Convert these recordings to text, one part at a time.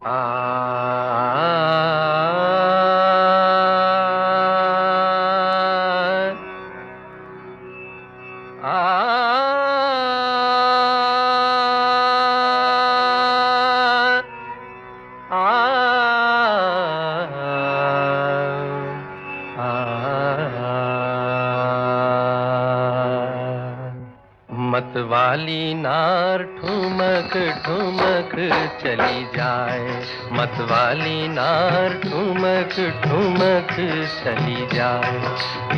啊。आ मतवाली नार ठुमक ठुमक चली जाए। मतवाली नार ठुमक ठुमक चली जाए।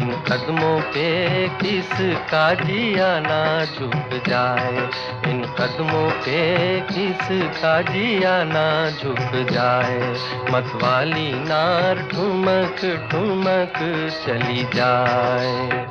इन कदमों पे किसका जिया ना झुक जाए। इन कदमों पे किसका जिया ना झुक जाए। मतवाली नार ठुमक ठुमक चली जाए।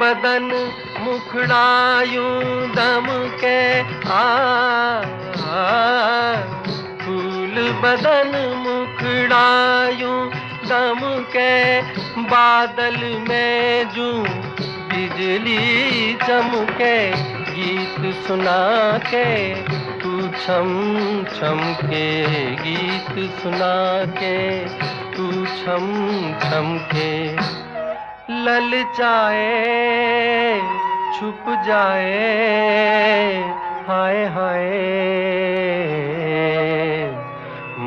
बदन मुखड़ायूं दम के आ, आ फूल बदन मुखड़ायूं दम के बादल में जू बिजली चमके गीत सुना के तू छम छम के गीत सुना के तू छम छम के ललचाए छुप जाए, हाय हाय।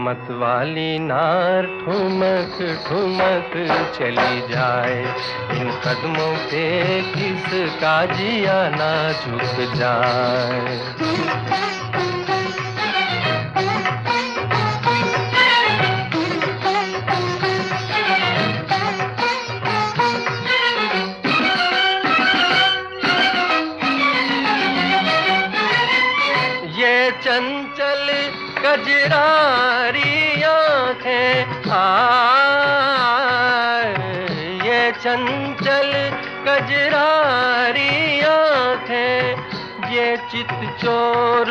मतवाली नार ठुमक ठुमक चली जाए, इन कदमों पे किसका जिया ना झुक जाए। चंचल कजरारी आँखें आ ये चंचल कजरारी आँखें ये चित चोर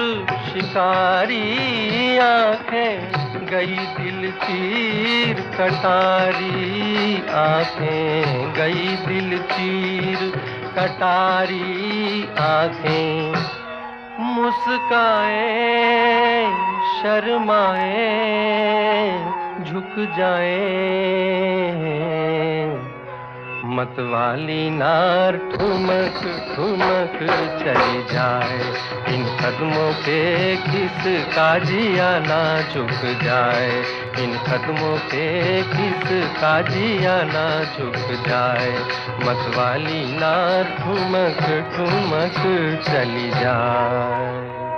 शिकारी आँखें, गई दिल तीर कटारी आँखें, गई दिल तीर कटारी आँखें। मुस्काए शर्माए झुक जाए। मतवाली नार ठुमक ठुमक चली जाए। इन कदमों पे किस जिया ना झुक जाए। इन कदमों पे किस जिया ना झुक जाए। मतवाली नार ठुमक ठुमक चली जाए।